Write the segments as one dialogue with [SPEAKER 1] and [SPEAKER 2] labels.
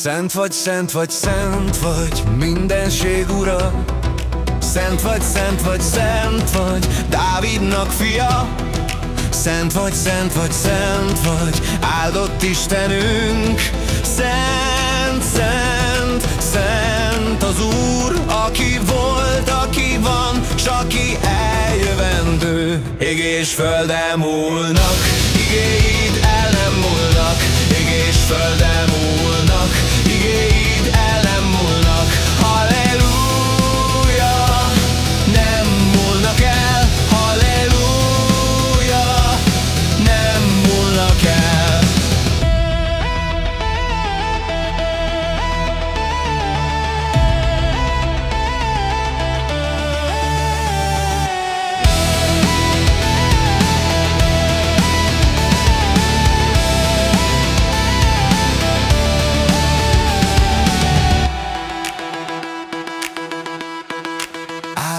[SPEAKER 1] Szent vagy, szent vagy, szent vagy, mindenség ura. Szent vagy, szent vagy, szent vagy, Dávidnak fia. Szent vagy, szent vagy, szent vagy, áldott Istenünk. Szent, szent, szent az Úr, aki volt, aki van, s aki eljövendő. Ég és földem múlnak, igéid el nem múlnak, ég és földem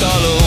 [SPEAKER 1] taló